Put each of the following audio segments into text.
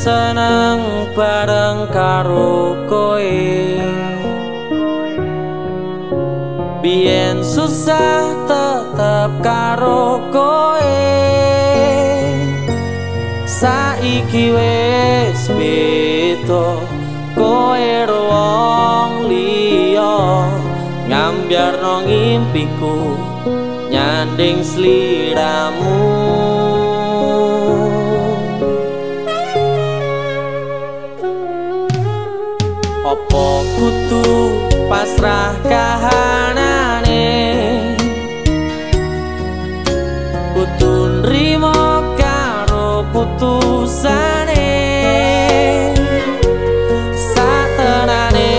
seneng bareng karo koe. Bien susah tetep karo koe. Saiki wis beda koe ruang liya. Ngambiar ngimpiku nyanding sliramu Opo kutu pasrah kahanane. Kutu nrimo karo putusane. Satenane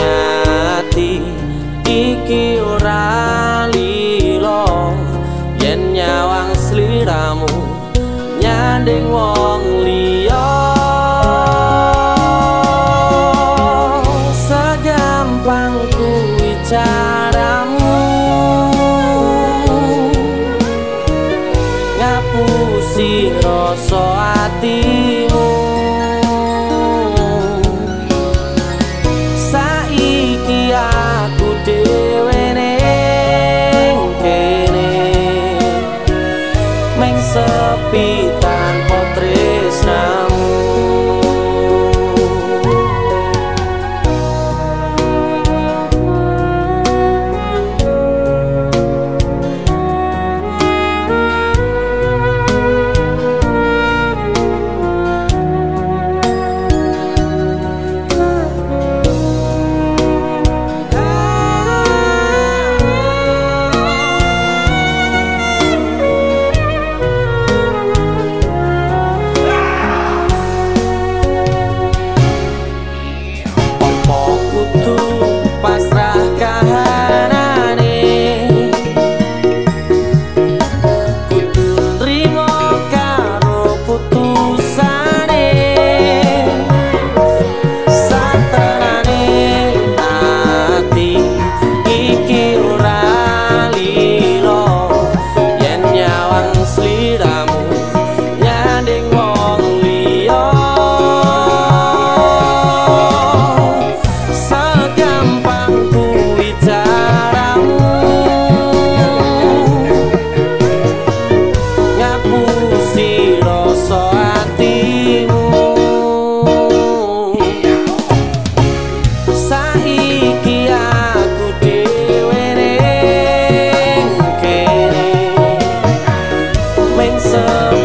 ati iki ora lilo. Yen nyawang sliramu nyanding wong ngapusi rasa atimu sembuh